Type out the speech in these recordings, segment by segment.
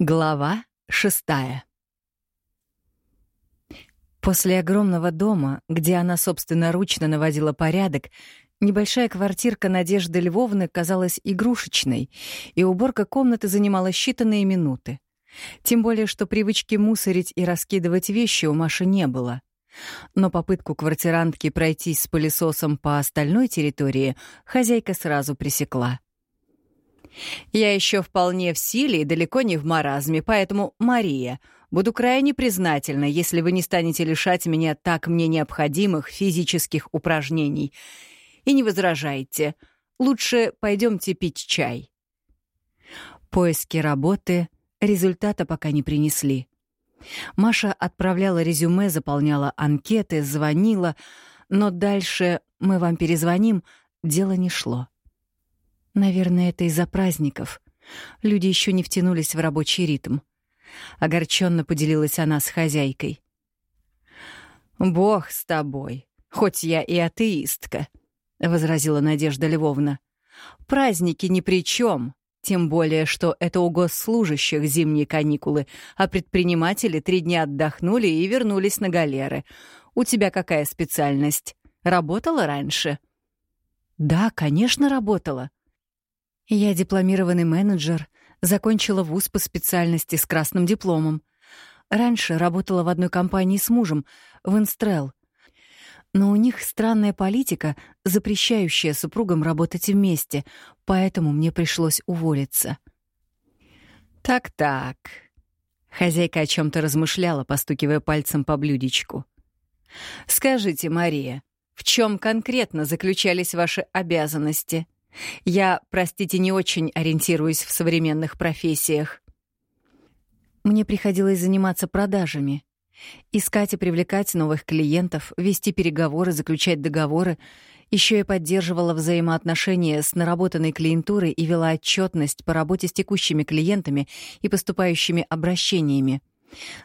Глава шестая После огромного дома, где она собственноручно наводила порядок, небольшая квартирка Надежды Львовны казалась игрушечной, и уборка комнаты занимала считанные минуты. Тем более, что привычки мусорить и раскидывать вещи у Маши не было. Но попытку квартирантки пройтись с пылесосом по остальной территории хозяйка сразу пресекла. Я еще вполне в силе и далеко не в маразме, поэтому, Мария, буду крайне признательна, если вы не станете лишать меня так мне необходимых физических упражнений. И не возражайте. Лучше пойдемте пить чай. Поиски работы результата пока не принесли. Маша отправляла резюме, заполняла анкеты, звонила, но дальше «мы вам перезвоним» дело не шло. Наверное, это из-за праздников. Люди еще не втянулись в рабочий ритм. Огорченно поделилась она с хозяйкой. «Бог с тобой, хоть я и атеистка», — возразила Надежда Львовна. «Праздники ни при чем, тем более, что это у госслужащих зимние каникулы, а предприниматели три дня отдохнули и вернулись на галеры. У тебя какая специальность? Работала раньше?» «Да, конечно, работала», я дипломированный менеджер, закончила вуз по специальности с красным дипломом. Раньше работала в одной компании с мужем, в Инстрел. Но у них странная политика, запрещающая супругам работать вместе, поэтому мне пришлось уволиться. «Так-так», — хозяйка о чем то размышляла, постукивая пальцем по блюдечку. «Скажите, Мария, в чем конкретно заключались ваши обязанности?» Я, простите, не очень ориентируюсь в современных профессиях. Мне приходилось заниматься продажами. Искать и привлекать новых клиентов, вести переговоры, заключать договоры. Еще я поддерживала взаимоотношения с наработанной клиентурой и вела отчетность по работе с текущими клиентами и поступающими обращениями.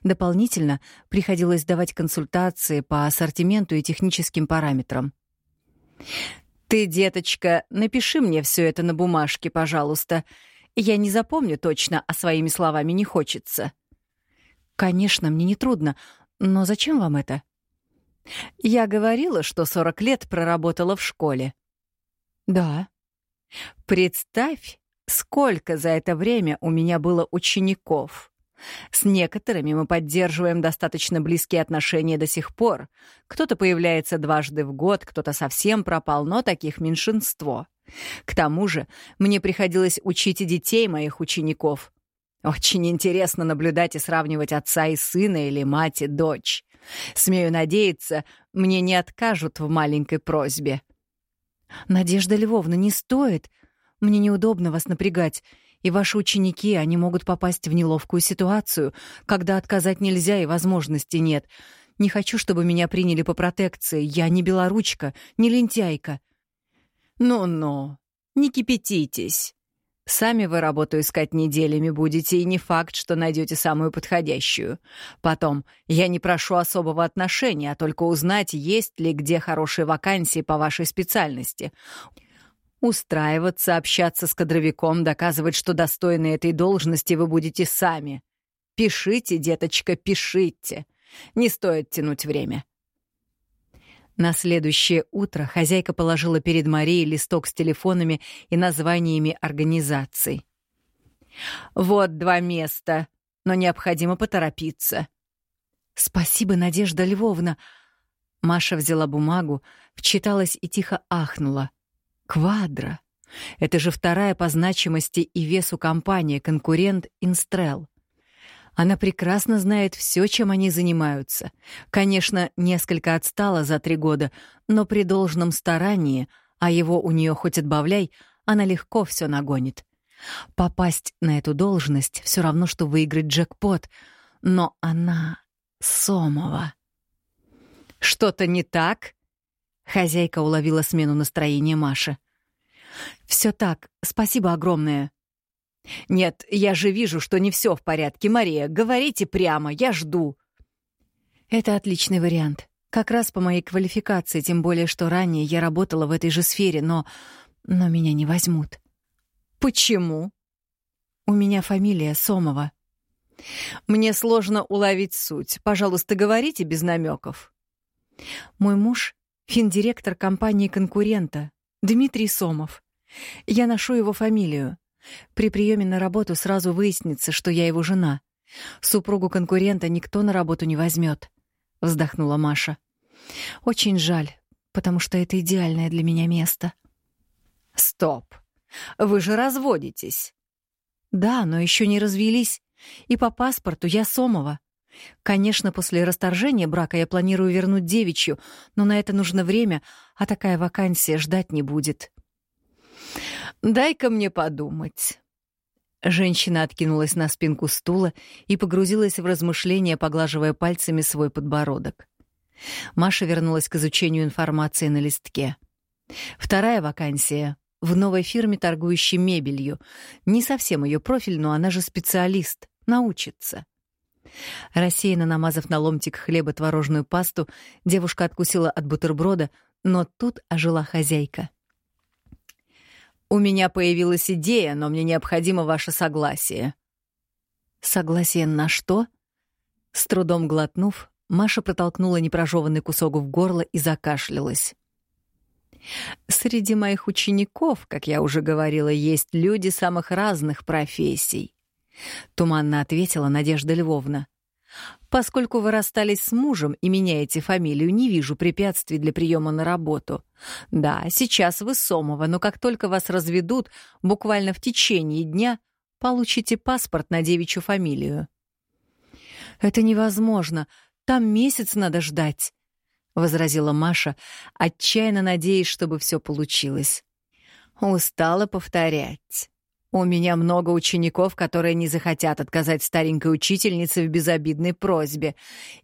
Дополнительно приходилось давать консультации по ассортименту и техническим параметрам. Ты, деточка, напиши мне все это на бумажке, пожалуйста. Я не запомню точно, а своими словами не хочется. Конечно, мне не трудно, но зачем вам это? Я говорила, что 40 лет проработала в школе. Да. Представь, сколько за это время у меня было учеников. С некоторыми мы поддерживаем достаточно близкие отношения до сих пор. Кто-то появляется дважды в год, кто-то совсем пропал, но таких меньшинство. К тому же мне приходилось учить и детей моих учеников. Очень интересно наблюдать и сравнивать отца и сына или мать и дочь. Смею надеяться, мне не откажут в маленькой просьбе. «Надежда Львовна, не стоит. Мне неудобно вас напрягать. И ваши ученики, они могут попасть в неловкую ситуацию, когда отказать нельзя и возможности нет. Не хочу, чтобы меня приняли по протекции. Я не белоручка, не лентяйка. Ну-ну, не кипятитесь. Сами вы работу искать неделями будете, и не факт, что найдете самую подходящую. Потом, я не прошу особого отношения, а только узнать, есть ли где хорошие вакансии по вашей специальности. Устраиваться, общаться с кадровиком, доказывать, что достойны этой должности вы будете сами. Пишите, деточка, пишите. Не стоит тянуть время. На следующее утро хозяйка положила перед Марией листок с телефонами и названиями организаций. «Вот два места, но необходимо поторопиться». «Спасибо, Надежда Львовна». Маша взяла бумагу, вчиталась и тихо ахнула — Квадро. Это же вторая по значимости и весу компания, конкурент Инстрел. Она прекрасно знает все, чем они занимаются. Конечно, несколько отстала за три года, но при должном старании, а его у нее хоть отбавляй, она легко все нагонит. Попасть на эту должность все равно, что выиграть джекпот, но она Сомова. «Что-то не так?» Хозяйка уловила смену настроения Маши. Все так, спасибо огромное. Нет, я же вижу, что не все в порядке, Мария. Говорите прямо, я жду. Это отличный вариант. Как раз по моей квалификации, тем более, что ранее я работала в этой же сфере, но... Но меня не возьмут. Почему? У меня фамилия Сомова. Мне сложно уловить суть. Пожалуйста, говорите без намеков. Мой муж — финдиректор компании-конкурента, Дмитрий Сомов. Я ношу его фамилию. При приеме на работу сразу выяснится, что я его жена. Супругу конкурента никто на работу не возьмет, вздохнула Маша. Очень жаль, потому что это идеальное для меня место. Стоп. Вы же разводитесь. Да, но еще не развелись. И по паспорту я Сомова. Конечно, после расторжения брака я планирую вернуть девичью, но на это нужно время, а такая вакансия ждать не будет. «Дай-ка мне подумать». Женщина откинулась на спинку стула и погрузилась в размышления, поглаживая пальцами свой подбородок. Маша вернулась к изучению информации на листке. Вторая вакансия — в новой фирме, торгующей мебелью. Не совсем ее профиль, но она же специалист, научится. Рассеянно намазав на ломтик хлеба творожную пасту, девушка откусила от бутерброда, но тут ожила хозяйка. «У меня появилась идея, но мне необходимо ваше согласие». «Согласие на что?» С трудом глотнув, Маша протолкнула непрожеванный кусок в горло и закашлялась. «Среди моих учеников, как я уже говорила, есть люди самых разных профессий», — туманно ответила Надежда Львовна. Поскольку вы расстались с мужем и меняете фамилию, не вижу препятствий для приема на работу. Да, сейчас вы Сомова, но как только вас разведут, буквально в течение дня получите паспорт на девичью фамилию. Это невозможно. Там месяц надо ждать, возразила Маша, отчаянно надеясь, чтобы все получилось. Устала повторять. У меня много учеников, которые не захотят отказать старенькой учительнице в безобидной просьбе.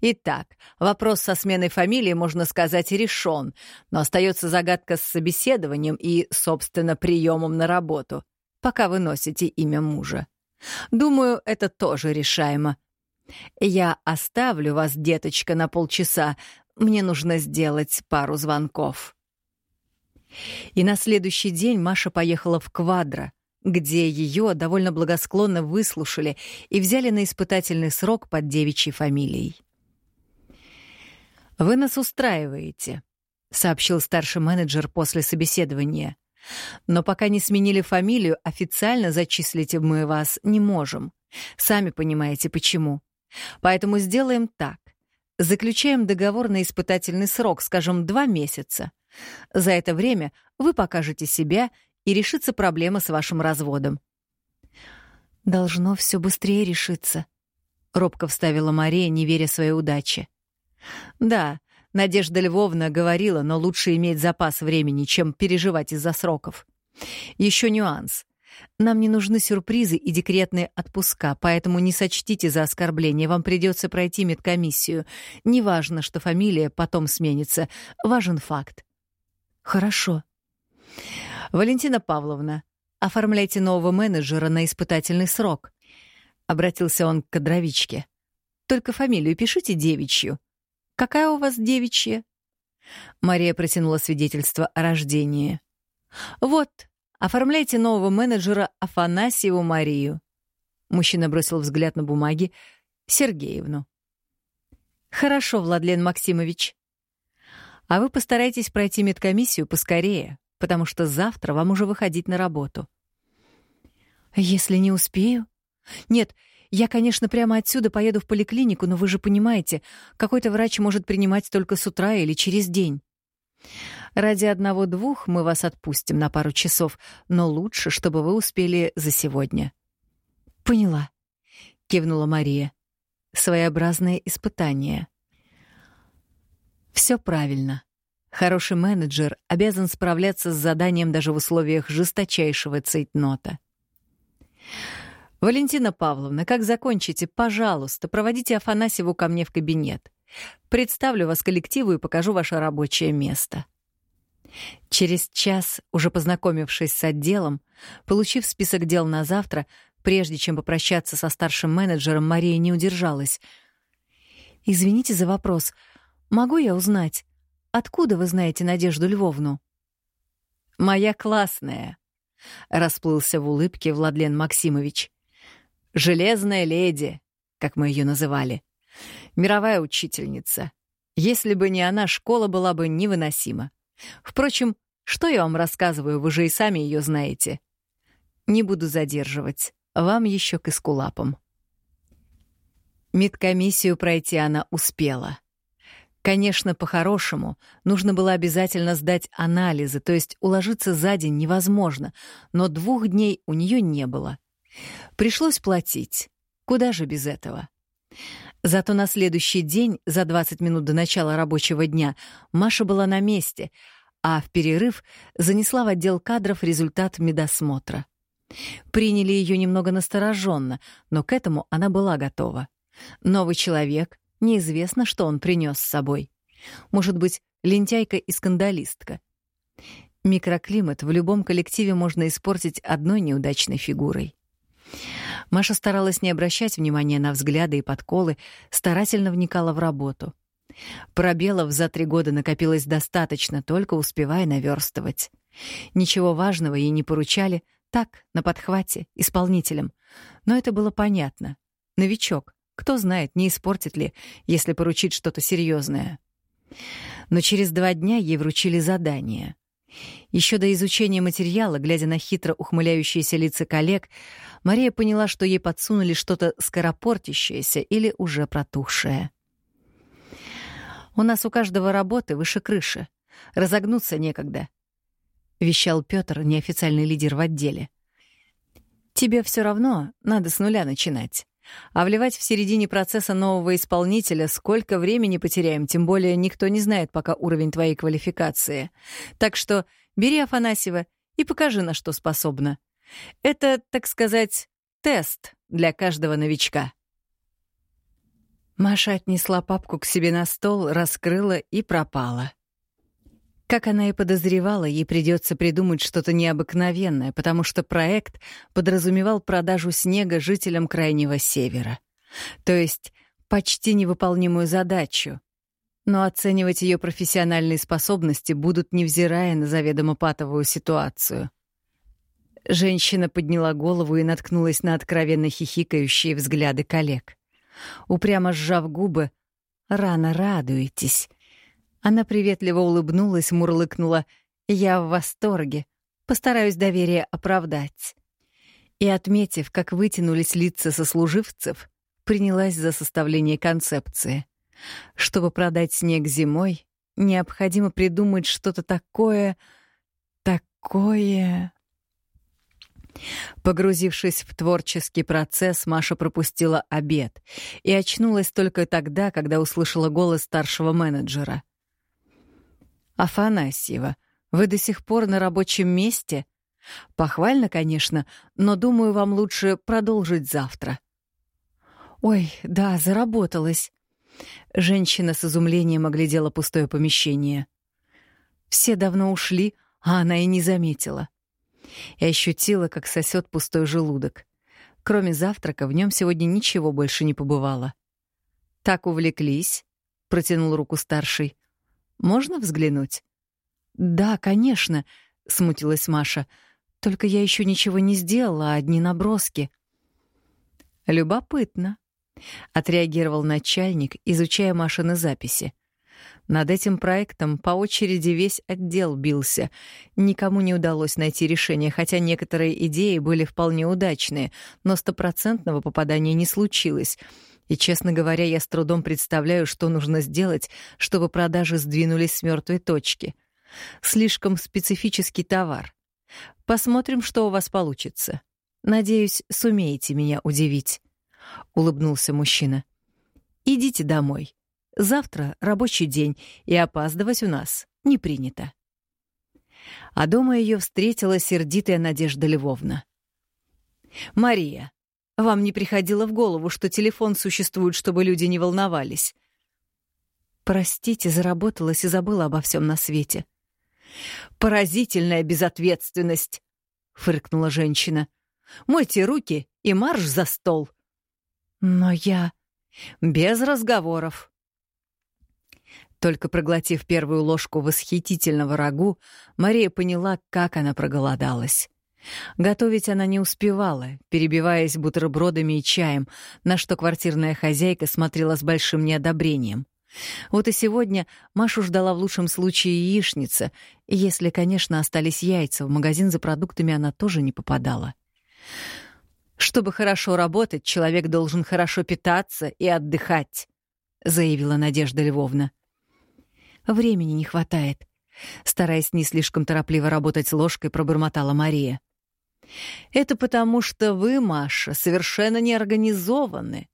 Итак, вопрос со сменой фамилии, можно сказать, решен, но остается загадка с собеседованием и, собственно, приемом на работу, пока вы носите имя мужа. Думаю, это тоже решаемо. Я оставлю вас, деточка, на полчаса. Мне нужно сделать пару звонков. И на следующий день Маша поехала в Квадро — где ее довольно благосклонно выслушали и взяли на испытательный срок под девичьей фамилией. «Вы нас устраиваете», — сообщил старший менеджер после собеседования. «Но пока не сменили фамилию, официально зачислить мы вас не можем. Сами понимаете, почему. Поэтому сделаем так. Заключаем договор на испытательный срок, скажем, два месяца. За это время вы покажете себя и решится проблема с вашим разводом. Должно все быстрее решиться, робко вставила Мария, не веря своей удаче. Да, Надежда Львовна говорила, но лучше иметь запас времени, чем переживать из-за сроков. Еще нюанс. Нам не нужны сюрпризы и декретные отпуска, поэтому не сочтите за оскорбление, вам придется пройти медкомиссию. Неважно, что фамилия потом сменится, важен факт. Хорошо. «Валентина Павловна, оформляйте нового менеджера на испытательный срок», — обратился он к кадровичке. «Только фамилию пишите девичью. Какая у вас девичья?» Мария протянула свидетельство о рождении. «Вот, оформляйте нового менеджера Афанасьеву Марию». Мужчина бросил взгляд на бумаги. «Сергеевну». «Хорошо, Владлен Максимович. А вы постарайтесь пройти медкомиссию поскорее потому что завтра вам уже выходить на работу. Если не успею? Нет, я, конечно, прямо отсюда поеду в поликлинику, но вы же понимаете, какой-то врач может принимать только с утра или через день. Ради одного-двух мы вас отпустим на пару часов, но лучше, чтобы вы успели за сегодня. Поняла, кивнула Мария. Своеобразное испытание. Все правильно. Хороший менеджер обязан справляться с заданием даже в условиях жесточайшего цейтнота. «Валентина Павловна, как закончите, пожалуйста, проводите Афанасьеву ко мне в кабинет. Представлю вас коллективу и покажу ваше рабочее место». Через час, уже познакомившись с отделом, получив список дел на завтра, прежде чем попрощаться со старшим менеджером, Мария не удержалась. «Извините за вопрос. Могу я узнать, Откуда вы знаете Надежду Львовну? Моя классная, расплылся в улыбке Владлен Максимович. Железная леди. как мы ее называли. Мировая учительница. Если бы не она, школа была бы невыносима. Впрочем, что я вам рассказываю, вы же и сами ее знаете. Не буду задерживать. Вам еще к эскулапам. Медкомиссию пройти она успела. Конечно, по-хорошему, нужно было обязательно сдать анализы, то есть уложиться за день невозможно, но двух дней у нее не было. Пришлось платить. Куда же без этого? Зато на следующий день, за 20 минут до начала рабочего дня, Маша была на месте, а в перерыв занесла в отдел кадров результат медосмотра. Приняли ее немного настороженно, но к этому она была готова. Новый человек, неизвестно, что он принес с собой. Может быть, лентяйка и скандалистка. Микроклимат в любом коллективе можно испортить одной неудачной фигурой. Маша старалась не обращать внимания на взгляды и подколы, старательно вникала в работу. Пробелов за три года накопилось достаточно, только успевая наверстывать. Ничего важного ей не поручали, так, на подхвате, исполнителем. Но это было понятно. Новичок. Кто знает, не испортит ли, если поручить что-то серьезное. Но через два дня ей вручили задание. Еще до изучения материала, глядя на хитро ухмыляющиеся лица коллег, Мария поняла, что ей подсунули что-то скоропортящееся или уже протухшее. «У нас у каждого работы выше крыши. Разогнуться некогда», — вещал Пётр, неофициальный лидер в отделе. «Тебе все равно надо с нуля начинать. А вливать в середине процесса нового исполнителя сколько времени потеряем, тем более никто не знает пока уровень твоей квалификации. Так что бери Афанасьева и покажи, на что способна. Это, так сказать, тест для каждого новичка. Маша отнесла папку к себе на стол, раскрыла и пропала. Как она и подозревала, ей придется придумать что-то необыкновенное, потому что проект подразумевал продажу снега жителям Крайнего Севера. То есть почти невыполнимую задачу. Но оценивать ее профессиональные способности будут, невзирая на заведомо патовую ситуацию. Женщина подняла голову и наткнулась на откровенно хихикающие взгляды коллег. Упрямо сжав губы, «Рано радуетесь», она приветливо улыбнулась, мурлыкнула. «Я в восторге. Постараюсь доверие оправдать». И, отметив, как вытянулись лица сослуживцев, принялась за составление концепции. Чтобы продать снег зимой, необходимо придумать что-то такое... такое... Погрузившись в творческий процесс, Маша пропустила обед и очнулась только тогда, когда услышала голос старшего менеджера. «Афанасьева, вы до сих пор на рабочем месте?» «Похвально, конечно, но, думаю, вам лучше продолжить завтра». «Ой, да, заработалась». Женщина с изумлением оглядела пустое помещение. Все давно ушли, а она и не заметила. И ощутила, как сосет пустой желудок. Кроме завтрака, в нем сегодня ничего больше не побывало. «Так увлеклись», — протянул руку старший. Можно взглянуть? Да, конечно, смутилась Маша. Только я еще ничего не сделала, одни наброски. Любопытно, отреагировал начальник, изучая Машины записи. Над этим проектом по очереди весь отдел бился. Никому не удалось найти решение, хотя некоторые идеи были вполне удачные, но стопроцентного попадания не случилось — и, честно говоря, я с трудом представляю, что нужно сделать, чтобы продажи сдвинулись с мертвой точки. Слишком специфический товар. Посмотрим, что у вас получится. Надеюсь, сумеете меня удивить. Улыбнулся мужчина. Идите домой. Завтра рабочий день, и опаздывать у нас не принято. А дома ее встретила сердитая Надежда Львовна. «Мария, вам не приходило в голову, что телефон существует, чтобы люди не волновались? Простите, заработалась и забыла обо всем на свете. Поразительная безответственность, фыркнула женщина. Мойте руки и марш за стол. Но я без разговоров. Только проглотив первую ложку восхитительного рагу, Мария поняла, как она проголодалась. Готовить она не успевала, перебиваясь бутербродами и чаем, на что квартирная хозяйка смотрела с большим неодобрением. Вот и сегодня Машу ждала в лучшем случае яичница, если, конечно, остались яйца, в магазин за продуктами она тоже не попадала. «Чтобы хорошо работать, человек должен хорошо питаться и отдыхать», — заявила Надежда Львовна. «Времени не хватает», — стараясь не слишком торопливо работать ложкой, пробормотала Мария. «Это потому, что вы, Маша, совершенно не организованы.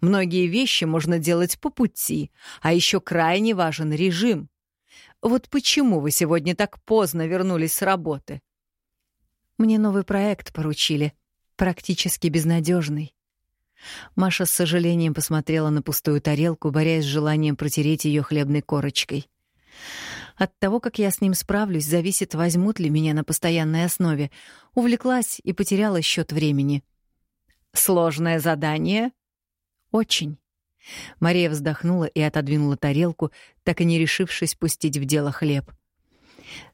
Многие вещи можно делать по пути, а еще крайне важен режим. Вот почему вы сегодня так поздно вернулись с работы?» «Мне новый проект поручили, практически безнадежный. Маша с сожалением посмотрела на пустую тарелку, борясь с желанием протереть ее хлебной корочкой. От того, как я с ним справлюсь, зависит, возьмут ли меня на постоянной основе. Увлеклась и потеряла счет времени. «Сложное задание?» «Очень». Мария вздохнула и отодвинула тарелку, так и не решившись пустить в дело хлеб.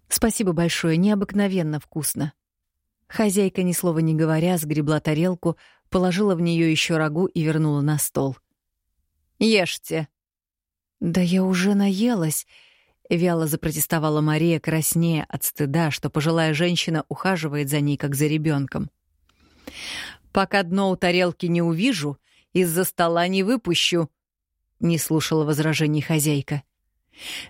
«Спасибо большое, необыкновенно вкусно». Хозяйка, ни слова не говоря, сгребла тарелку, положила в нее еще рагу и вернула на стол. «Ешьте». «Да я уже наелась», — вяло запротестовала Мария, краснея от стыда, что пожилая женщина ухаживает за ней, как за ребенком. «Пока дно у тарелки не увижу, из-за стола не выпущу», — не слушала возражений хозяйка.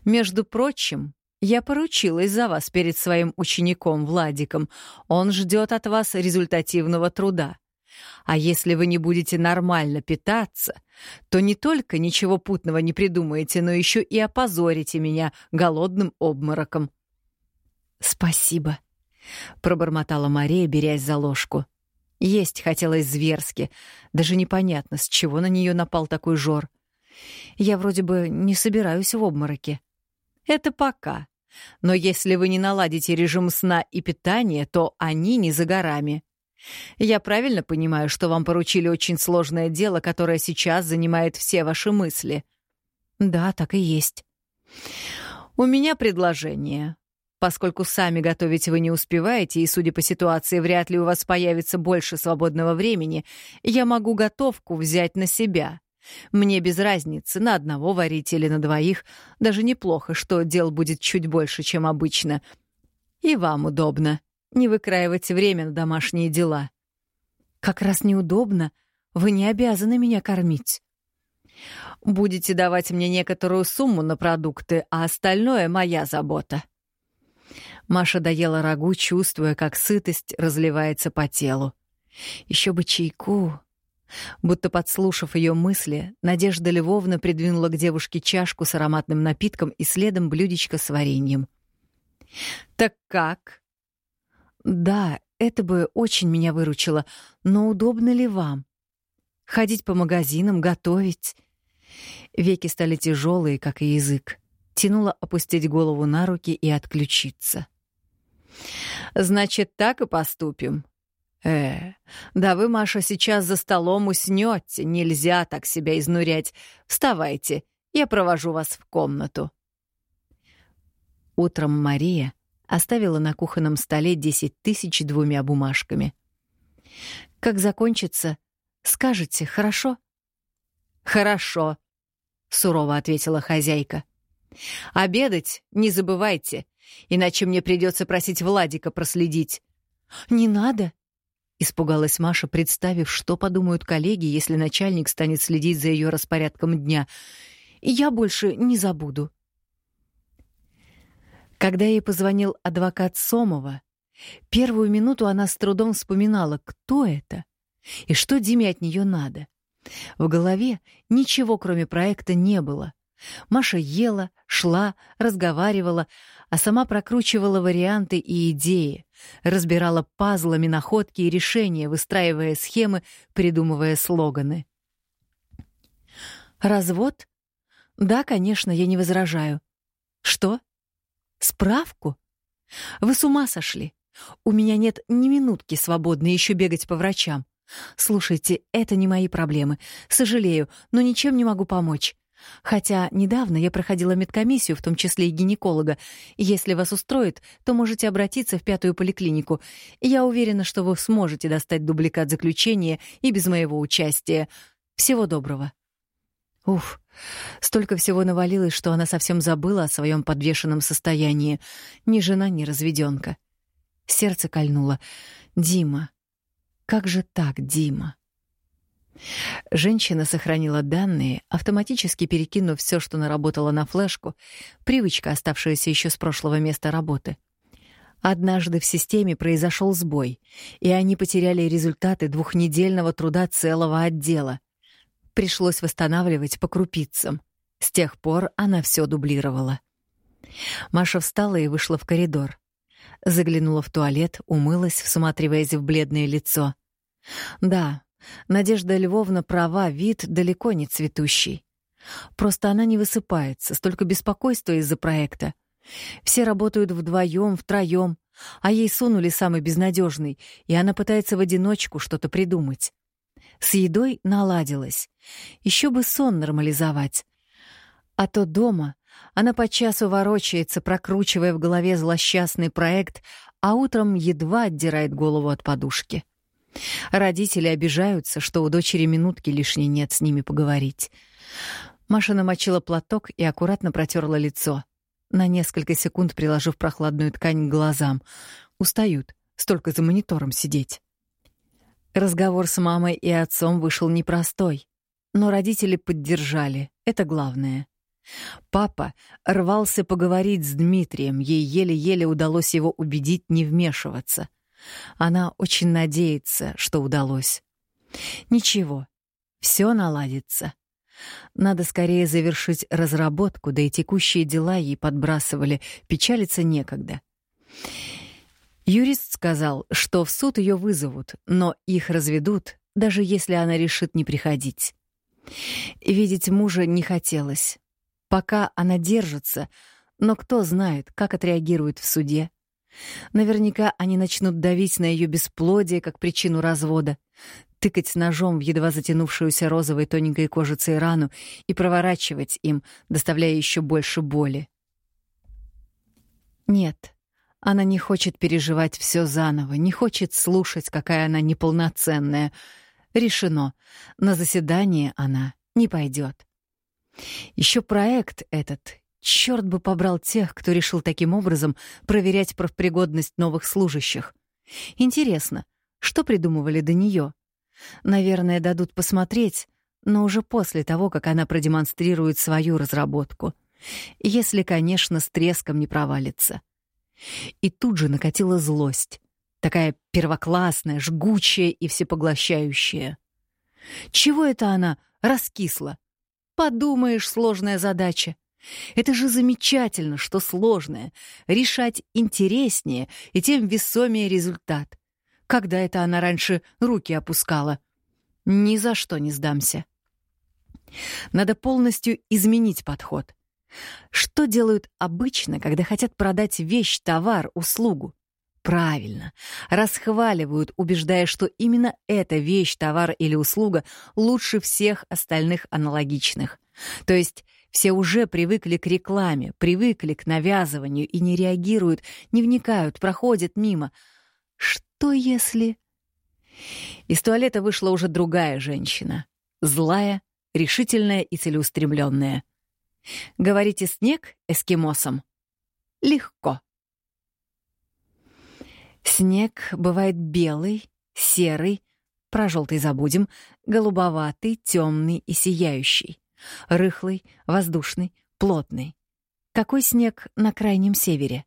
«Между прочим, я поручилась за вас перед своим учеником Владиком. Он ждет от вас результативного труда. А если вы не будете нормально питаться, то не только ничего путного не придумаете, но еще и опозорите меня голодным обмороком. «Спасибо», — пробормотала Мария, берясь за ложку. Есть хотелось зверски. Даже непонятно, с чего на нее напал такой жор. Я вроде бы не собираюсь в обмороке. Это пока. Но если вы не наладите режим сна и питания, то они не за горами. Я правильно понимаю, что вам поручили очень сложное дело, которое сейчас занимает все ваши мысли? Да, так и есть. У меня предложение. Поскольку сами готовить вы не успеваете, и, судя по ситуации, вряд ли у вас появится больше свободного времени, я могу готовку взять на себя. Мне без разницы, на одного варить или на двоих. Даже неплохо, что дел будет чуть больше, чем обычно. И вам удобно не выкраивать время на домашние дела. Как раз неудобно, вы не обязаны меня кормить. Будете давать мне некоторую сумму на продукты, а остальное — моя забота. Маша доела рагу, чувствуя, как сытость разливается по телу. Еще бы чайку. Будто подслушав ее мысли, Надежда Львовна придвинула к девушке чашку с ароматным напитком и следом блюдечко с вареньем. «Так как?» Да, это бы очень меня выручило, но удобно ли вам? Ходить по магазинам, готовить? Веки стали тяжелые, как и язык. Тянуло опустить голову на руки и отключиться. Значит, так и поступим. Э, да вы, Маша, сейчас за столом уснете, нельзя так себя изнурять. Вставайте, я провожу вас в комнату. Утром Мария Оставила на кухонном столе десять тысяч двумя бумажками. «Как закончится, скажете, хорошо?» «Хорошо», — сурово ответила хозяйка. «Обедать не забывайте, иначе мне придется просить Владика проследить». «Не надо», — испугалась Маша, представив, что подумают коллеги, если начальник станет следить за ее распорядком дня. «Я больше не забуду». Когда ей позвонил адвокат Сомова, первую минуту она с трудом вспоминала, кто это и что Диме от нее надо. В голове ничего, кроме проекта, не было. Маша ела, шла, разговаривала, а сама прокручивала варианты и идеи, разбирала пазлами находки и решения, выстраивая схемы, придумывая слоганы. «Развод? Да, конечно, я не возражаю. Что? Справку? Вы с ума сошли? У меня нет ни минутки свободной еще бегать по врачам. Слушайте, это не мои проблемы. Сожалею, но ничем не могу помочь. Хотя недавно я проходила медкомиссию, в том числе и гинеколога. Если вас устроит, то можете обратиться в пятую поликлинику. Я уверена, что вы сможете достать дубликат заключения и без моего участия. Всего доброго. Уф, столько всего навалилось, что она совсем забыла о своем подвешенном состоянии. Ни жена, ни разведёнка. Сердце кольнуло. Дима. Как же так, Дима? Женщина сохранила данные, автоматически перекинув все, что наработала на флешку, привычка, оставшаяся еще с прошлого места работы. Однажды в системе произошел сбой, и они потеряли результаты двухнедельного труда целого отдела. Пришлось восстанавливать по крупицам. С тех пор она все дублировала. Маша встала и вышла в коридор. Заглянула в туалет, умылась, всматриваясь в бледное лицо. Да, Надежда Львовна права, вид далеко не цветущий. Просто она не высыпается, столько беспокойства из-за проекта. Все работают вдвоем, втроем, а ей сунули самый безнадежный, и она пытается в одиночку что-то придумать. С едой наладилась. Еще бы сон нормализовать. А то дома она по часу ворочается, прокручивая в голове злосчастный проект, а утром едва отдирает голову от подушки. Родители обижаются, что у дочери минутки лишней нет с ними поговорить. Маша намочила платок и аккуратно протерла лицо, на несколько секунд приложив прохладную ткань к глазам. Устают, столько за монитором сидеть. Разговор с мамой и отцом вышел непростой, но родители поддержали, это главное. Папа рвался поговорить с Дмитрием, ей еле-еле удалось его убедить не вмешиваться — она очень надеется, что удалось. Ничего, все наладится. Надо скорее завершить разработку, да и текущие дела ей подбрасывали, печалиться некогда. Юрист сказал, что в суд ее вызовут, но их разведут, даже если она решит не приходить. Видеть мужа не хотелось. Пока она держится, но кто знает, как отреагирует в суде. Наверняка они начнут давить на ее бесплодие как причину развода, тыкать ножом в едва затянувшуюся розовой тоненькой кожицей рану и проворачивать им, доставляя еще больше боли. Нет, она не хочет переживать все заново, не хочет слушать, какая она неполноценная. Решено, на заседание она не пойдет. Еще проект этот Черт бы побрал тех, кто решил таким образом проверять профпригодность новых служащих. Интересно, что придумывали до нее? Наверное, дадут посмотреть, но уже после того, как она продемонстрирует свою разработку. Если, конечно, с треском не провалится. И тут же накатила злость. Такая первоклассная, жгучая и всепоглощающая. Чего это она раскисла? Подумаешь, сложная задача. Это же замечательно, что сложное. Решать интереснее, и тем весомее результат. Когда это она раньше руки опускала? Ни за что не сдамся. Надо полностью изменить подход. Что делают обычно, когда хотят продать вещь, товар, услугу? Правильно, расхваливают, убеждая, что именно эта вещь, товар или услуга лучше всех остальных аналогичных. То есть все уже привыкли к рекламе, привыкли к навязыванию и не реагируют, не вникают, проходят мимо. Что если... Из туалета вышла уже другая женщина. Злая, решительная и целеустремленная. Говорите снег эскимосам? Легко. Снег бывает белый, серый, про желтый забудем, голубоватый, темный и сияющий. Рыхлый, воздушный, плотный. Какой снег на крайнем севере?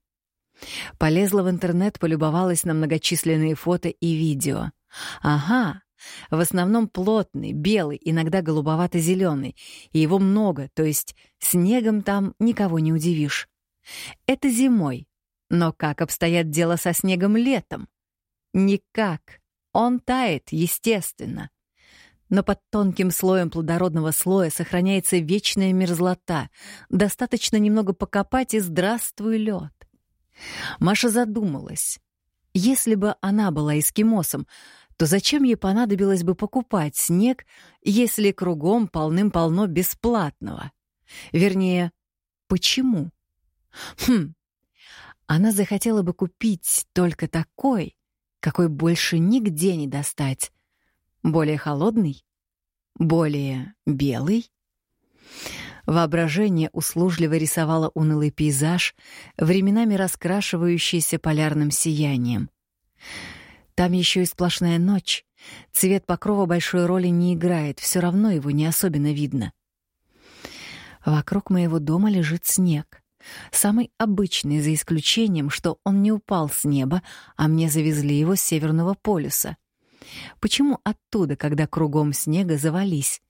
Полезла в интернет, полюбовалась на многочисленные фото и видео. Ага, в основном плотный, белый, иногда голубовато-зеленый, и его много, то есть снегом там никого не удивишь. Это зимой. Но как обстоят дела со снегом летом? Никак. Он тает, естественно но под тонким слоем плодородного слоя сохраняется вечная мерзлота. Достаточно немного покопать, и здравствуй, лед. Маша задумалась. Если бы она была эскимосом, то зачем ей понадобилось бы покупать снег, если кругом полным-полно бесплатного? Вернее, почему? Хм, она захотела бы купить только такой, какой больше нигде не достать. Более холодный? Более белый? Воображение услужливо рисовало унылый пейзаж, временами раскрашивающийся полярным сиянием. Там еще и сплошная ночь. Цвет покрова большой роли не играет, все равно его не особенно видно. Вокруг моего дома лежит снег. Самый обычный, за исключением, что он не упал с неба, а мне завезли его с Северного полюса. Почему оттуда, когда кругом снега, завались?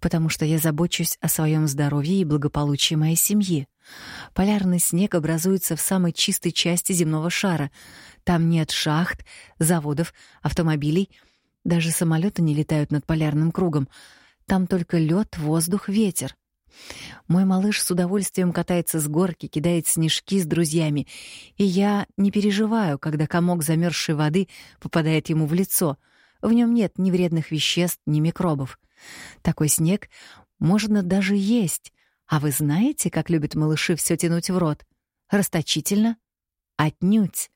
Потому что я забочусь о своем здоровье и благополучии моей семьи. Полярный снег образуется в самой чистой части земного шара. Там нет шахт, заводов, автомобилей. Даже самолеты не летают над полярным кругом. Там только лед, воздух, ветер. Мой малыш с удовольствием катается с горки, кидает снежки с друзьями, и я не переживаю, когда комок замерзшей воды попадает ему в лицо. В нем нет ни вредных веществ, ни микробов. Такой снег можно даже есть. А вы знаете, как любят малыши все тянуть в рот? Расточительно? Отнюдь.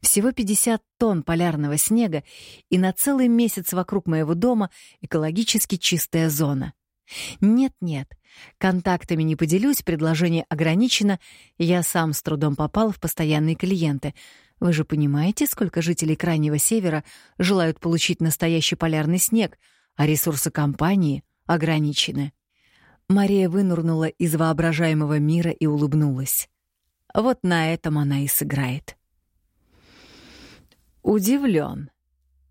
Всего 50 тонн полярного снега, и на целый месяц вокруг моего дома экологически чистая зона. Нет-нет, контактами не поделюсь, предложение ограничено, я сам с трудом попал в постоянные клиенты. Вы же понимаете, сколько жителей Крайнего Севера желают получить настоящий полярный снег, а ресурсы компании ограничены. Мария вынурнула из воображаемого мира и улыбнулась. Вот на этом она и сыграет. Удивлен,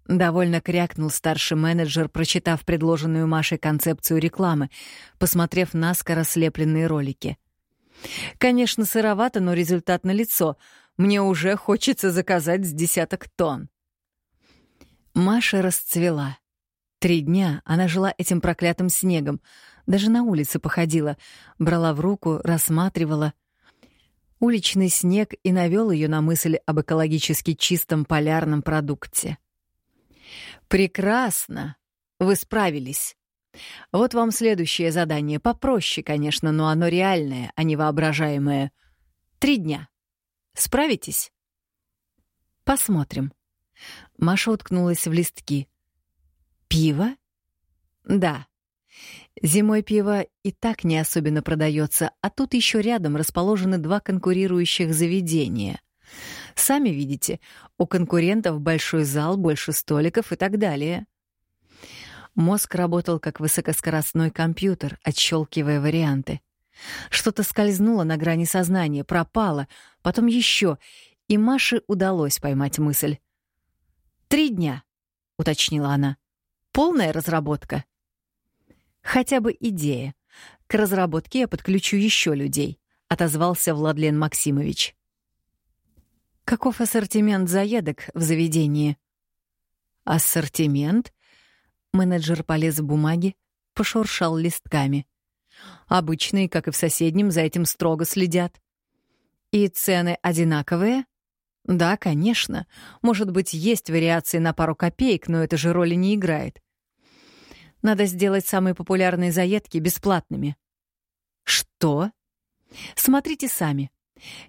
Довольно крякнул старший менеджер, прочитав предложенную Машей концепцию рекламы, посмотрев наскоро слепленные ролики. «Конечно, сыровато, но результат налицо. Мне уже хочется заказать с десяток тонн». Маша расцвела. Три дня она жила этим проклятым снегом, даже на улице походила, брала в руку, рассматривала. Уличный снег и навел ее на мысль об экологически чистом полярном продукте. Прекрасно. Вы справились. Вот вам следующее задание. Попроще, конечно, но оно реальное, а не воображаемое. Три дня. Справитесь? Посмотрим. Маша уткнулась в листки. Пиво? Да. Зимой пиво и так не особенно продается, а тут еще рядом расположены два конкурирующих заведения. Сами видите, у конкурентов большой зал, больше столиков и так далее. Мозг работал как высокоскоростной компьютер, отщелкивая варианты. Что-то скользнуло на грани сознания, пропало, потом еще, и Маше удалось поймать мысль. «Три дня», — уточнила она. «Полная разработка». «Хотя бы идея. К разработке я подключу еще людей», — отозвался Владлен Максимович. Каков ассортимент заедок в заведении? Ассортимент? Менеджер полез в бумаги, пошуршал листками. Обычные, как и в соседнем, за этим строго следят. И цены одинаковые? Да, конечно. Может быть, есть вариации на пару копеек, но это же роли не играет. Надо сделать самые популярные заедки бесплатными. Что? Смотрите сами.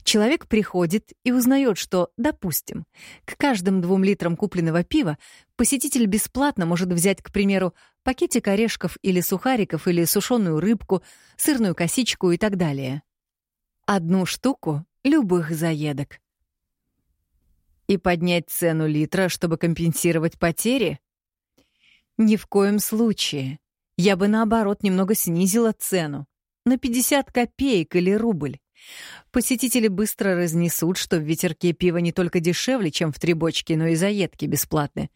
Человек приходит и узнает, что, допустим, к каждым двум литрам купленного пива посетитель бесплатно может взять, к примеру, пакетик орешков или сухариков или сушеную рыбку, сырную косичку и так далее. Одну штуку любых заедок. И поднять цену литра, чтобы компенсировать потери? Ни в коем случае. Я бы, наоборот, немного снизила цену. На 50 копеек или рубль. Посетители быстро разнесут, что в ветерке пиво не только дешевле, чем в три бочки, но и заедки бесплатны.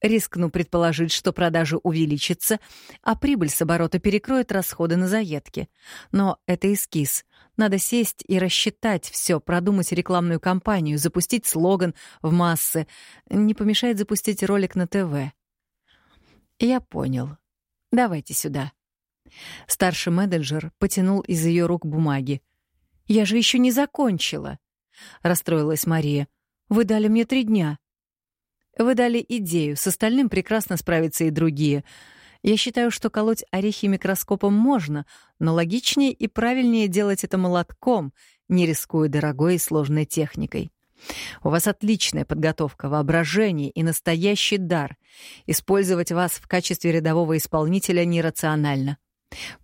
Рискну предположить, что продажи увеличатся, а прибыль с оборота перекроет расходы на заедки. Но это эскиз. Надо сесть и рассчитать все, продумать рекламную кампанию, запустить слоган в массы. Не помешает запустить ролик на ТВ. Я понял. Давайте сюда. Старший менеджер потянул из ее рук бумаги. Я же еще не закончила, расстроилась Мария. Вы дали мне три дня. Вы дали идею, с остальным прекрасно справятся и другие. Я считаю, что колоть орехи микроскопом можно, но логичнее и правильнее делать это молотком, не рискуя дорогой и сложной техникой. У вас отличная подготовка, воображение и настоящий дар. Использовать вас в качестве рядового исполнителя нерационально.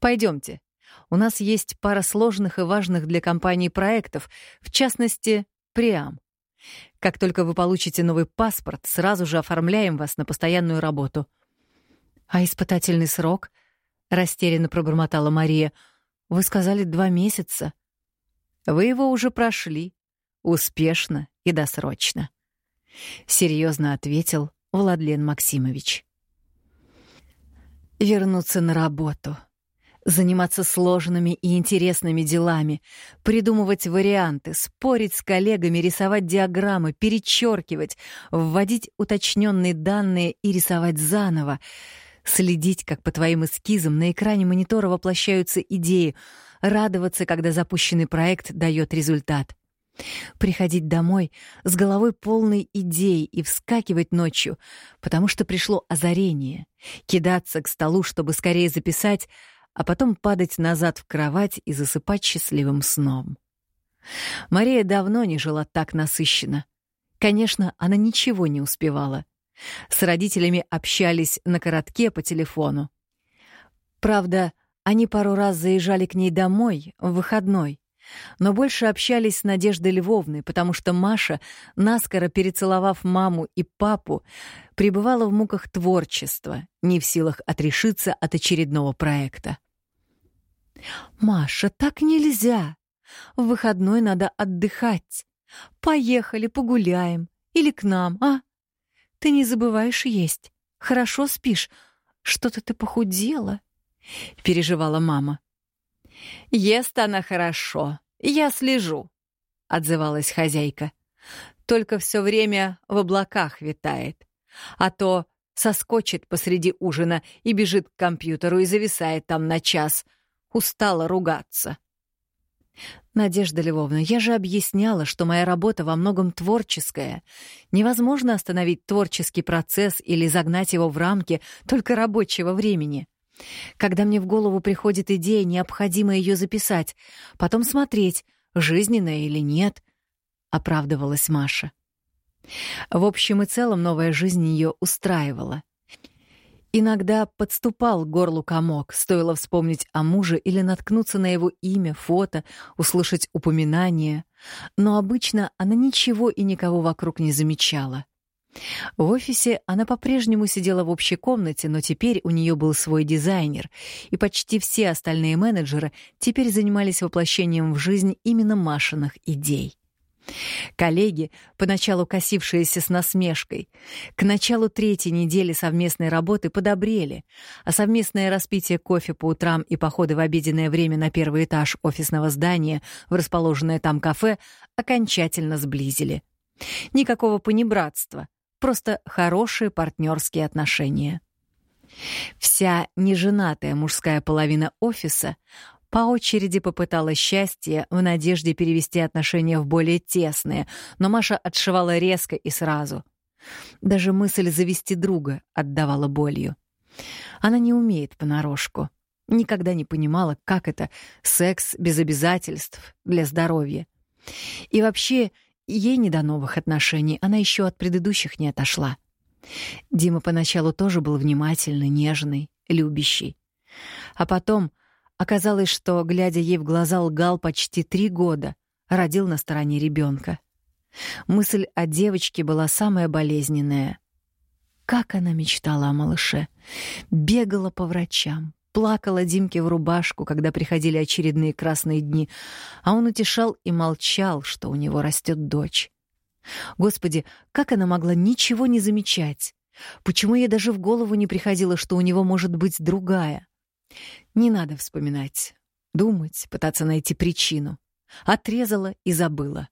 Пойдемте. У нас есть пара сложных и важных для компании проектов, в частности, Приам. Как только вы получите новый паспорт, сразу же оформляем вас на постоянную работу. А испытательный срок? Растерянно пробормотала Мария. Вы сказали два месяца. Вы его уже прошли. Успешно и досрочно. Серьезно ответил Владлен Максимович. Вернуться на работу — заниматься сложными и интересными делами, придумывать варианты, спорить с коллегами, рисовать диаграммы, перечеркивать, вводить уточненные данные и рисовать заново, следить, как по твоим эскизам на экране монитора воплощаются идеи, радоваться, когда запущенный проект дает результат. Приходить домой с головой полной идей и вскакивать ночью, потому что пришло озарение, кидаться к столу, чтобы скорее записать — а потом падать назад в кровать и засыпать счастливым сном. Мария давно не жила так насыщенно. Конечно, она ничего не успевала. С родителями общались на коротке по телефону. Правда, они пару раз заезжали к ней домой в выходной, но больше общались с Надеждой Львовной, потому что Маша, наскоро перецеловав маму и папу, пребывала в муках творчества, не в силах отрешиться от очередного проекта. «Маша, так нельзя! В выходной надо отдыхать. Поехали, погуляем. Или к нам, а? Ты не забываешь есть. Хорошо спишь. Что-то ты похудела», — переживала мама. «Ест она хорошо. Я слежу», — отзывалась хозяйка. «Только все время в облаках витает. А то соскочит посреди ужина и бежит к компьютеру и зависает там на час. Устала ругаться». «Надежда Львовна, я же объясняла, что моя работа во многом творческая. Невозможно остановить творческий процесс или загнать его в рамки только рабочего времени. Когда мне в голову приходит идея, необходимо ее записать, потом смотреть, жизненная или нет, — оправдывалась Маша. В общем и целом новая жизнь ее устраивала. Иногда подступал к горлу комок, стоило вспомнить о муже или наткнуться на его имя, фото, услышать упоминание, но обычно она ничего и никого вокруг не замечала. В офисе она по-прежнему сидела в общей комнате, но теперь у нее был свой дизайнер, и почти все остальные менеджеры теперь занимались воплощением в жизнь именно Машиных идей. Коллеги, поначалу косившиеся с насмешкой, к началу третьей недели совместной работы подобрели, а совместное распитие кофе по утрам и походы в обеденное время на первый этаж офисного здания в расположенное там кафе окончательно сблизили. Никакого понебратства — Просто хорошие партнерские отношения. Вся неженатая мужская половина офиса по очереди попыталась счастье в надежде перевести отношения в более тесные, но Маша отшивала резко и сразу. Даже мысль завести друга отдавала болью. Она не умеет понарошку. Никогда не понимала, как это — секс без обязательств для здоровья. И вообще Ей не до новых отношений, она еще от предыдущих не отошла. Дима поначалу тоже был внимательный, нежный, любящий. А потом оказалось, что, глядя ей в глаза, лгал почти три года, родил на стороне ребенка. Мысль о девочке была самая болезненная. Как она мечтала о малыше. Бегала по врачам, плакала Димке в рубашку, когда приходили очередные красные дни, а он утешал и молчал, что у него растет дочь. Господи, как она могла ничего не замечать? Почему ей даже в голову не приходило, что у него может быть другая? Не надо вспоминать, думать, пытаться найти причину. Отрезала и забыла.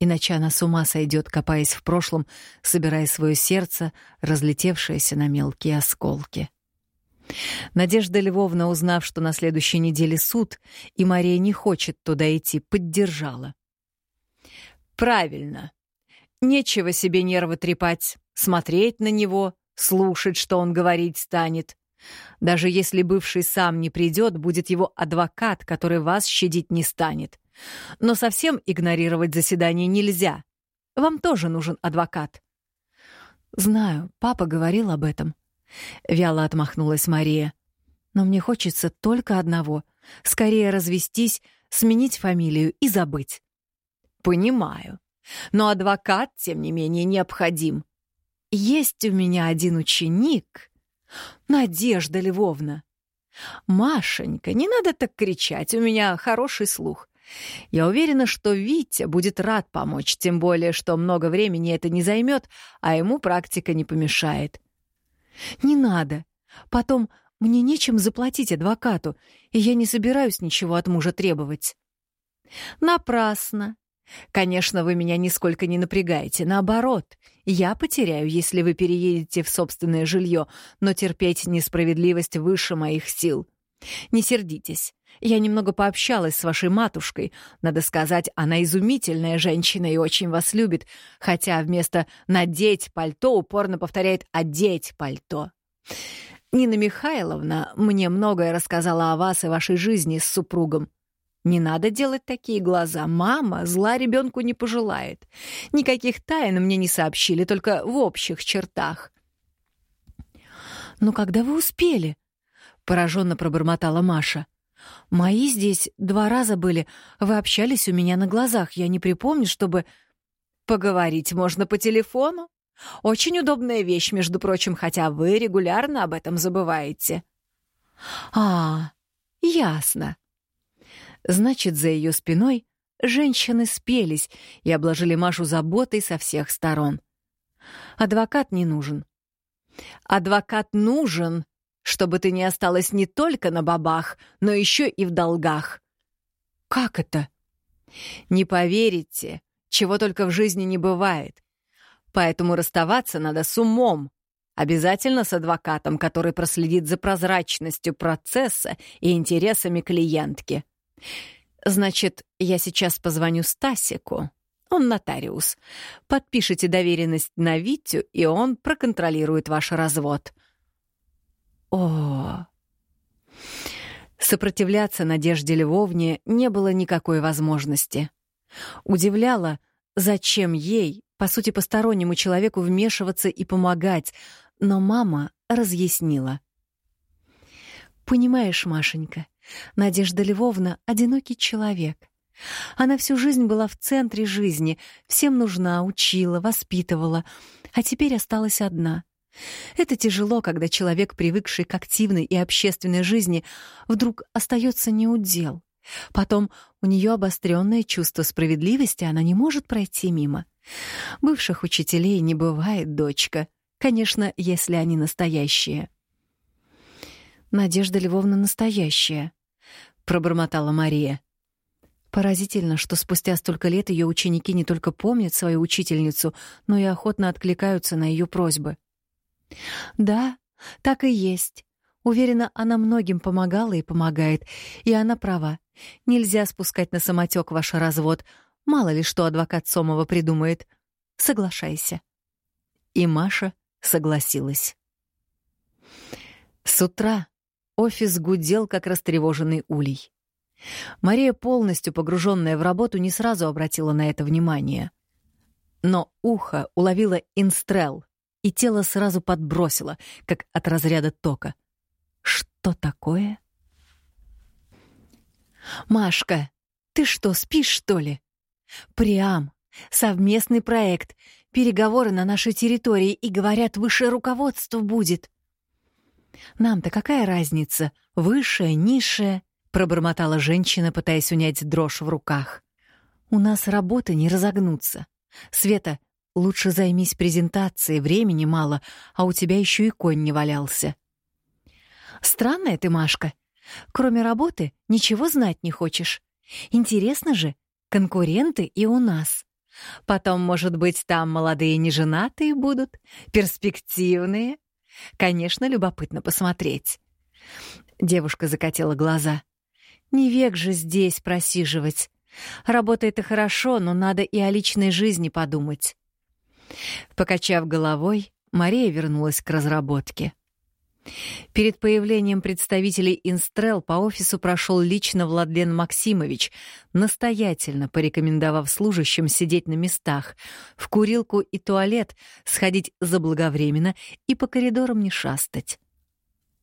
Иначе она с ума сойдет, копаясь в прошлом, собирая свое сердце, разлетевшееся на мелкие осколки. Надежда Львовна, узнав, что на следующей неделе суд, и Мария не хочет туда идти, поддержала. «Правильно. Нечего себе нервы трепать, смотреть на него, слушать, что он говорить станет. Даже если бывший сам не придет, будет его адвокат, который вас щадить не станет. Но совсем игнорировать заседание нельзя. Вам тоже нужен адвокат. Знаю, папа говорил об этом. Вяло отмахнулась Мария. Но мне хочется только одного — скорее развестись, сменить фамилию и забыть. Понимаю. Но адвокат, тем не менее, необходим. Есть у меня один ученик, Надежда Львовна. Машенька, не надо так кричать, у меня хороший слух. Я уверена, что Витя будет рад помочь, тем более, что много времени это не займет, а ему практика не помешает. Не надо. Потом мне нечем заплатить адвокату, и я не собираюсь ничего от мужа требовать. Напрасно. Конечно, вы меня нисколько не напрягаете. Наоборот, я потеряю, если вы переедете в собственное жилье, но терпеть несправедливость выше моих сил. Не сердитесь. Я немного пообщалась с вашей матушкой. Надо сказать, она изумительная женщина и очень вас любит, хотя вместо «надеть пальто» упорно повторяет «одеть пальто». Нина Михайловна мне многое рассказала о вас и вашей жизни с супругом. Не надо делать такие глаза. Мама зла ребенку не пожелает. Никаких тайн мне не сообщили, только в общих чертах. «Но когда вы успели?» — пораженно пробормотала Маша. «Мои здесь два раза были. Вы общались у меня на глазах. Я не припомню, чтобы...» «Поговорить можно по телефону. Очень удобная вещь, между прочим, хотя вы регулярно об этом забываете». «А, ясно», Значит, за ее спиной женщины спелись и обложили Машу заботой со всех сторон. Адвокат не нужен. Адвокат нужен, чтобы ты не осталась не только на бабах, но еще и в долгах. Как это? Не поверите, чего только в жизни не бывает. Поэтому расставаться надо с умом. Обязательно с адвокатом, который проследит за прозрачностью процесса и интересами клиентки. Значит, я сейчас позвоню Стасику. Он нотариус. Подпишите доверенность на Витю, и он проконтролирует ваш развод. О, Сопротивляться Надежде Львовне не было никакой возможности. Удивляло, зачем ей, по сути, постороннему человеку вмешиваться и помогать, но мама разъяснила. «Понимаешь, Машенька, Надежда Львовна — одинокий человек. Она всю жизнь была в центре жизни, всем нужна, учила, воспитывала, а теперь осталась одна. Это тяжело, когда человек, привыкший к активной и общественной жизни, вдруг остается неудел. Потом у нее обостренное чувство справедливости, она не может пройти мимо. Бывших учителей не бывает, дочка. Конечно, если они настоящие. Надежда Львовна настоящая пробормотала Мария. Поразительно, что спустя столько лет ее ученики не только помнят свою учительницу, но и охотно откликаются на ее просьбы. Да, так и есть. Уверена, она многим помогала и помогает, и она права. Нельзя спускать на самотек ваш развод. Мало ли что адвокат Сомова придумает. Соглашайся. И Маша согласилась. С утра Офис гудел, как растревоженный улей. Мария, полностью погруженная в работу, не сразу обратила на это внимание. Но ухо уловило инстрел, и тело сразу подбросило, как от разряда тока. Что такое? «Машка, ты что, спишь, что ли?» «Приам. Совместный проект. Переговоры на нашей территории, и, говорят, высшее руководство будет». Нам-то какая разница, высшая, низшая?» — пробормотала женщина, пытаясь унять дрожь в руках. «У нас работы не разогнуться. Света, лучше займись презентацией, времени мало, а у тебя еще и конь не валялся». «Странная ты, Машка. Кроме работы ничего знать не хочешь. Интересно же, конкуренты и у нас. Потом, может быть, там молодые неженатые будут, перспективные, Конечно, любопытно посмотреть. Девушка закатила глаза. Не век же здесь просиживать. Работа — это хорошо, но надо и о личной жизни подумать. Покачав головой, Мария вернулась к разработке. Перед появлением представителей Инстрел по офису прошел лично Владлен Максимович, настоятельно порекомендовав служащим сидеть на местах, в курилку и туалет сходить заблаговременно и по коридорам не шастать.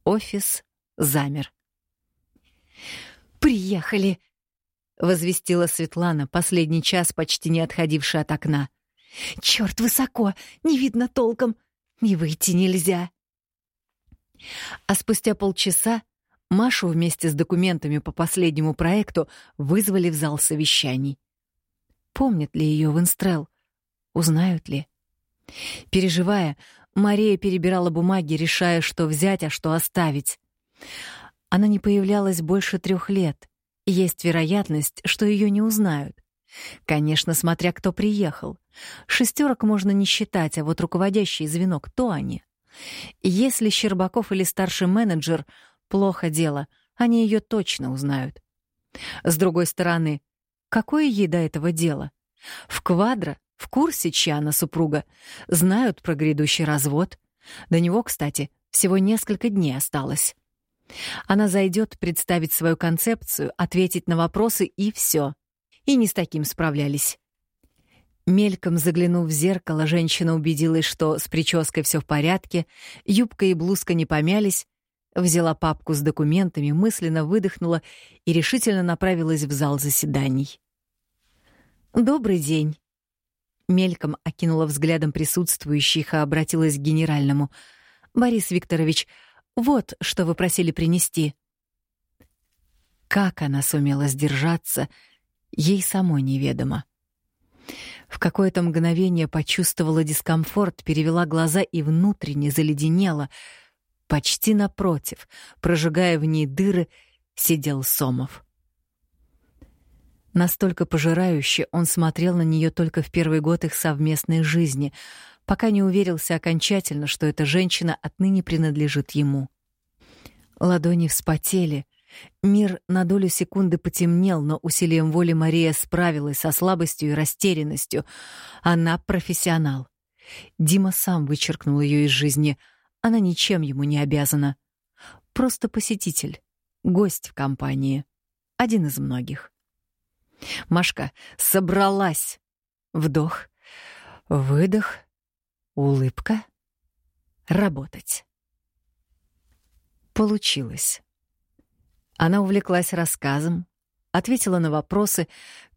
Офис замер. «Приехали!» — возвестила Светлана, последний час почти не отходившая от окна. «Чёрт, высоко! Не видно толком! И выйти нельзя!» А спустя полчаса Машу вместе с документами по последнему проекту вызвали в зал совещаний. Помнят ли ее в Инстрел? Узнают ли? Переживая, Мария перебирала бумаги, решая, что взять, а что оставить. Она не появлялась больше трех лет, есть вероятность, что ее не узнают. Конечно, смотря кто приехал. Шестерок можно не считать, а вот руководящее звено, кто они? Если Щербаков или старший менеджер — плохо дело, они ее точно узнают. С другой стороны, какое ей до этого дело? В квадро, в курсе, чья она супруга, знают про грядущий развод. До него, кстати, всего несколько дней осталось. Она зайдет представить свою концепцию, ответить на вопросы и все. И не с таким справлялись. Мельком заглянув в зеркало, женщина убедилась, что с прической все в порядке, юбка и блузка не помялись, взяла папку с документами, мысленно выдохнула и решительно направилась в зал заседаний. «Добрый день!» Мельком окинула взглядом присутствующих и обратилась к генеральному. «Борис Викторович, вот что вы просили принести». Как она сумела сдержаться, ей самой неведомо. В какое-то мгновение почувствовала дискомфорт, перевела глаза и внутренне заледенела. Почти напротив, прожигая в ней дыры, сидел Сомов. Настолько пожирающе он смотрел на нее только в первый год их совместной жизни, пока не уверился окончательно, что эта женщина отныне принадлежит ему. Ладони вспотели, Мир на долю секунды потемнел, но усилием воли Мария справилась со слабостью и растерянностью. Она профессионал. Дима сам вычеркнул ее из жизни. Она ничем ему не обязана. Просто посетитель, гость в компании. Один из многих. Машка собралась. Вдох, выдох, улыбка. Работать. Получилось. Она увлеклась рассказом, ответила на вопросы,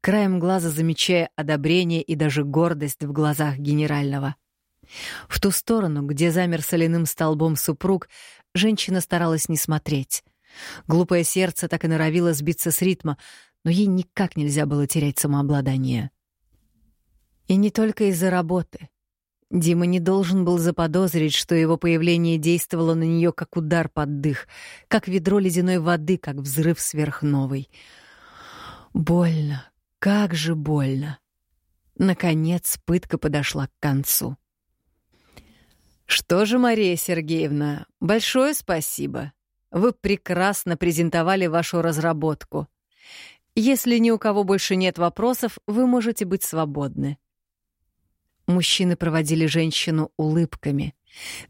краем глаза замечая одобрение и даже гордость в глазах генерального. В ту сторону, где замер соляным столбом супруг, женщина старалась не смотреть. Глупое сердце так и норовило сбиться с ритма, но ей никак нельзя было терять самообладание. И не только из-за работы. Дима не должен был заподозрить, что его появление действовало на нее как удар под дых, как ведро ледяной воды, как взрыв сверхновой. Больно, как же больно. Наконец пытка подошла к концу. Что же, Мария Сергеевна, большое спасибо. Вы прекрасно презентовали вашу разработку. Если ни у кого больше нет вопросов, вы можете быть свободны. Мужчины проводили женщину улыбками.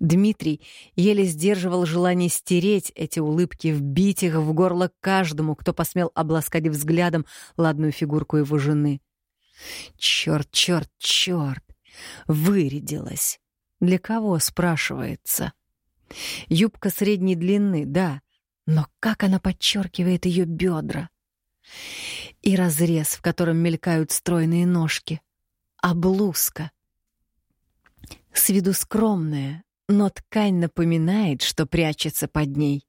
Дмитрий еле сдерживал желание стереть эти улыбки, вбить их в горло каждому, кто посмел обласкать взглядом ладную фигурку его жены. Черт, черт, черт! Вырядилась. Для кого, спрашивается? Юбка средней длины, да, но как она подчеркивает ее бедра? И разрез, в котором мелькают стройные ножки. А блузка — с виду скромная, но ткань напоминает, что прячется под ней.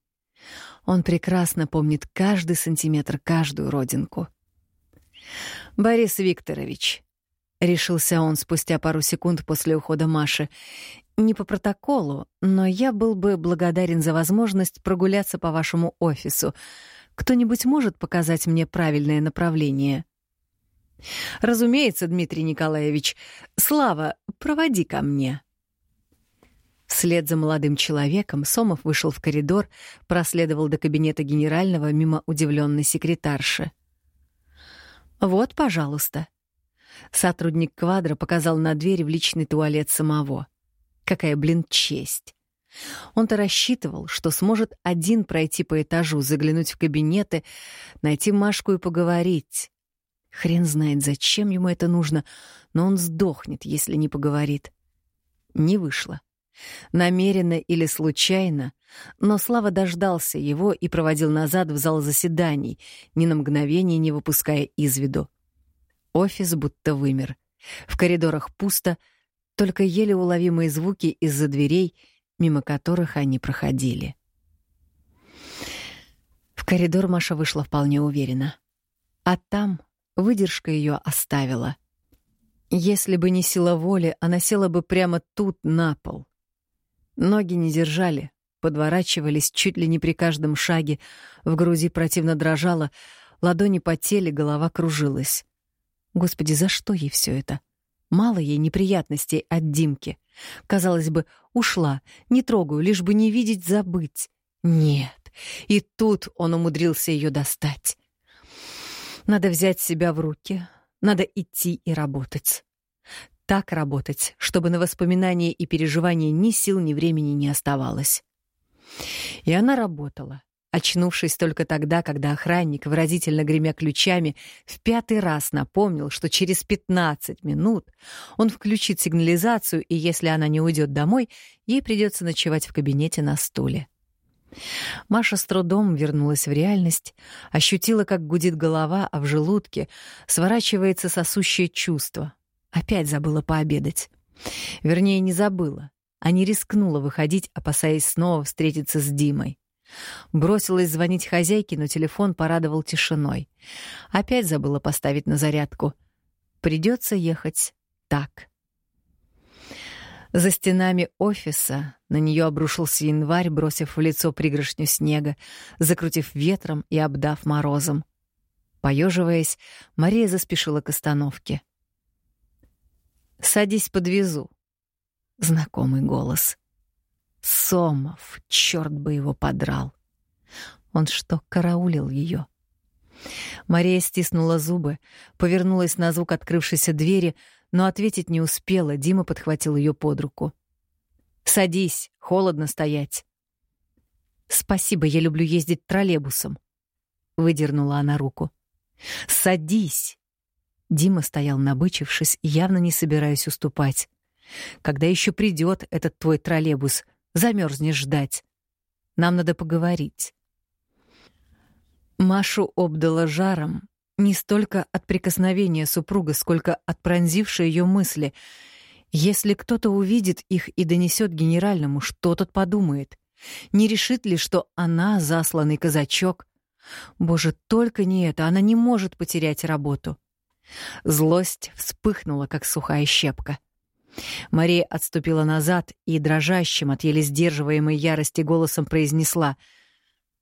Он прекрасно помнит каждый сантиметр, каждую родинку. «Борис Викторович», — решился он спустя пару секунд после ухода Маши, «не по протоколу, но я был бы благодарен за возможность прогуляться по вашему офису. Кто-нибудь может показать мне правильное направление?» «Разумеется, Дмитрий Николаевич. Слава, проводи ко мне». Вслед за молодым человеком Сомов вышел в коридор, проследовал до кабинета генерального мимо удивленной секретарши. «Вот, пожалуйста». Сотрудник квадра показал на дверь в личный туалет самого. Какая, блин, честь. Он-то рассчитывал, что сможет один пройти по этажу, заглянуть в кабинеты, найти Машку и поговорить. Хрен знает, зачем ему это нужно, но он сдохнет, если не поговорит. Не вышло. Намеренно или случайно, но Слава дождался его и проводил назад в зал заседаний, ни на мгновение не выпуская из виду. Офис будто вымер. В коридорах пусто, только еле уловимые звуки из-за дверей, мимо которых они проходили. В коридор Маша вышла вполне уверенно. А там выдержка ее оставила. Если бы не сила воли, она села бы прямо тут, на пол. Ноги не держали, подворачивались чуть ли не при каждом шаге, в груди противно дрожало, ладони потели, голова кружилась. Господи, за что ей все это? Мало ей неприятностей от Димки. Казалось бы, ушла, не трогаю, лишь бы не видеть, забыть. Нет, и тут он умудрился ее достать. Надо взять себя в руки, надо идти и работать так работать, чтобы на воспоминания и переживания ни сил, ни времени не оставалось. И она работала, очнувшись только тогда, когда охранник, выразительно гремя ключами, в пятый раз напомнил, что через 15 минут он включит сигнализацию, и если она не уйдет домой, ей придется ночевать в кабинете на стуле. Маша с трудом вернулась в реальность, ощутила, как гудит голова, а в желудке сворачивается сосущее чувство, Опять забыла пообедать. Вернее, не забыла, а не рискнула выходить, опасаясь снова встретиться с Димой. Бросилась звонить хозяйке, но телефон порадовал тишиной. Опять забыла поставить на зарядку. Придется ехать так. За стенами офиса на нее обрушился январь, бросив в лицо пригоршню снега, закрутив ветром и обдав морозом. Поеживаясь, Мария заспешила к остановке. Садись, подвезу. Знакомый голос. Сомов, черт бы его подрал. Он что, караулил ее? Мария стиснула зубы, повернулась на звук открывшейся двери, но ответить не успела, Дима подхватил ее под руку. «Садись, холодно стоять». «Спасибо, я люблю ездить троллейбусом», — выдернула она руку. «Садись!» Дима стоял набычившись, явно не собираясь уступать. «Когда еще придет этот твой троллейбус? Замерзнешь ждать. Нам надо поговорить». Машу обдала жаром не столько от прикосновения супруга, сколько от пронзившей ее мысли. Если кто-то увидит их и донесет генеральному, что тот подумает? Не решит ли, что она засланный казачок? Боже, только не это, она не может потерять работу. Злость вспыхнула, как сухая щепка. Мария отступила назад и дрожащим от еле сдерживаемой ярости голосом произнесла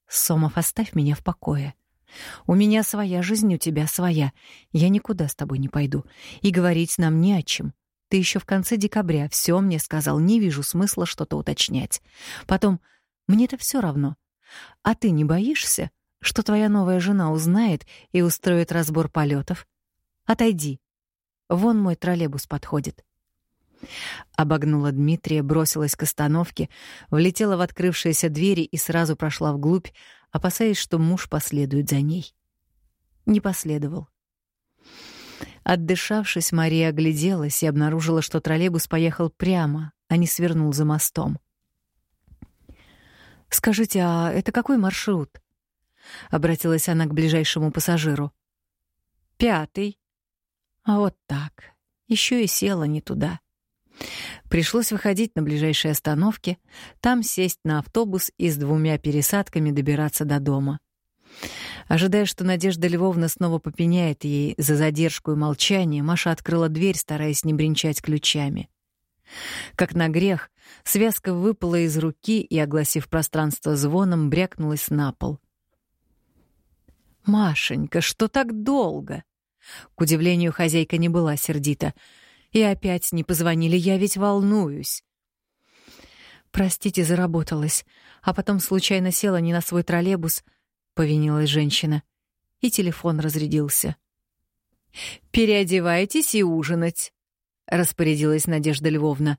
«Сомов, оставь меня в покое. У меня своя жизнь, у тебя своя. Я никуда с тобой не пойду. И говорить нам не о чем. Ты еще в конце декабря все мне сказал, не вижу смысла что-то уточнять. Потом, мне-то все равно. А ты не боишься, что твоя новая жена узнает и устроит разбор полетов? Отойди. Вон мой троллейбус подходит. Обогнула Дмитрия, бросилась к остановке, влетела в открывшиеся двери и сразу прошла вглубь, опасаясь, что муж последует за ней. Не последовал. Отдышавшись, Мария огляделась и обнаружила, что троллейбус поехал прямо, а не свернул за мостом. «Скажите, а это какой маршрут?» — обратилась она к ближайшему пассажиру. «Пятый», а вот так. Еще и села не туда. Пришлось выходить на ближайшей остановке, там сесть на автобус и с двумя пересадками добираться до дома. Ожидая, что Надежда Львовна снова попеняет ей за задержку и молчание, Маша открыла дверь, стараясь не бренчать ключами. Как на грех, связка выпала из руки и, огласив пространство звоном, брякнулась на пол. «Машенька, что так долго?» К удивлению, хозяйка не была сердита. «И опять не позвонили, я ведь волнуюсь». «Простите, заработалась, а потом случайно села не на свой троллейбус», — повинилась женщина. И телефон разрядился. «Переодевайтесь и ужинать», — распорядилась Надежда Львовна.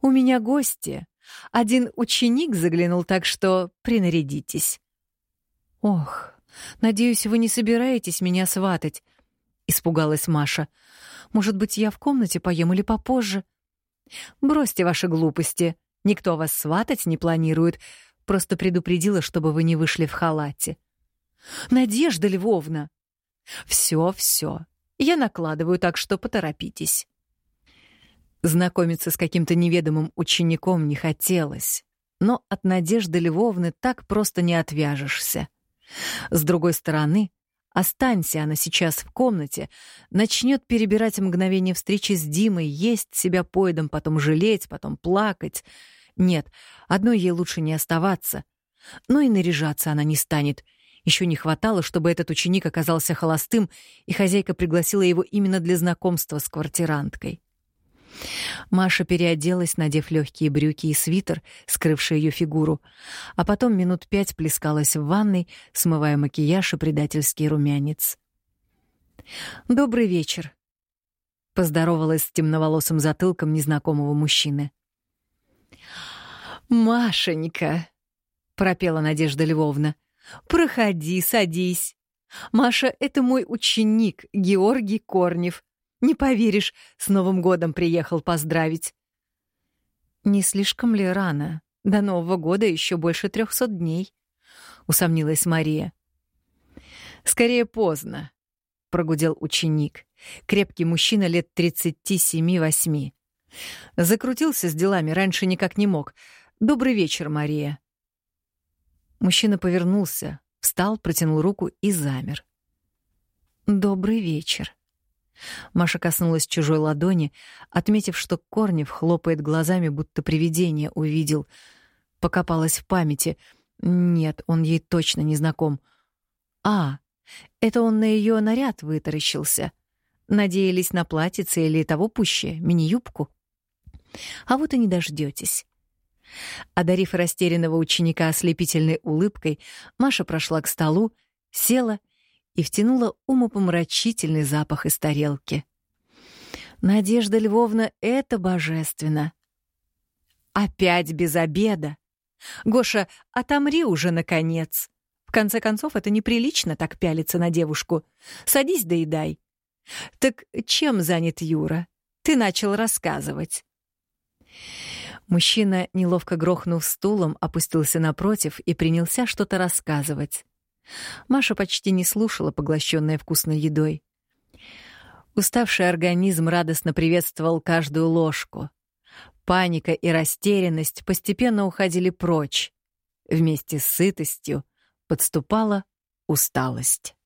«У меня гости, Один ученик заглянул, так что принарядитесь». «Ох, надеюсь, вы не собираетесь меня сватать», — испугалась Маша. «Может быть, я в комнате поем или попозже?» «Бросьте ваши глупости. Никто вас сватать не планирует. Просто предупредила, чтобы вы не вышли в халате». «Надежда Львовна!» «Все, все. Я накладываю, так что поторопитесь». Знакомиться с каким-то неведомым учеником не хотелось, но от Надежды Львовны так просто не отвяжешься. С другой стороны, останься она сейчас в комнате, начнет перебирать мгновение встречи с Димой, есть себя поедом, потом жалеть, потом плакать. Нет, одной ей лучше не оставаться. Но и наряжаться она не станет. Еще не хватало, чтобы этот ученик оказался холостым, и хозяйка пригласила его именно для знакомства с квартиранткой. Маша переоделась, надев легкие брюки и свитер, скрывший ее фигуру, а потом минут пять плескалась в ванной, смывая макияж и предательский румянец. «Добрый вечер», — поздоровалась с темноволосым затылком незнакомого мужчины. «Машенька», — пропела Надежда Львовна, — «проходи, садись. Маша — это мой ученик, Георгий Корнев. Не поверишь, с Новым годом приехал поздравить. Не слишком ли рано? До Нового года еще больше трехсот дней, усомнилась Мария. Скорее поздно, прогудел ученик, крепкий мужчина лет тридцати семи-восьми. Закрутился с делами, раньше никак не мог. Добрый вечер, Мария. Мужчина повернулся, встал, протянул руку и замер. Добрый вечер. Маша коснулась чужой ладони, отметив, что Корнев хлопает глазами, будто привидение увидел. Покопалась в памяти. Нет, он ей точно не знаком. А, это он на ее наряд вытаращился. Надеялись на платьице или того пуще, мини-юбку. А вот и не дождетесь. Одарив растерянного ученика ослепительной улыбкой, Маша прошла к столу, села и втянула умопомрачительный запах из тарелки. Надежда Львовна, это божественно. Опять без обеда. Гоша, отомри уже, наконец. В конце концов, это неприлично так пялиться на девушку. Садись, доедай. Так чем занят Юра? Ты начал рассказывать. Мужчина, неловко грохнув стулом, опустился напротив и принялся что-то рассказывать. Маша почти не слушала, поглощенная вкусной едой. Уставший организм радостно приветствовал каждую ложку. Паника и растерянность постепенно уходили прочь. Вместе с сытостью подступала усталость.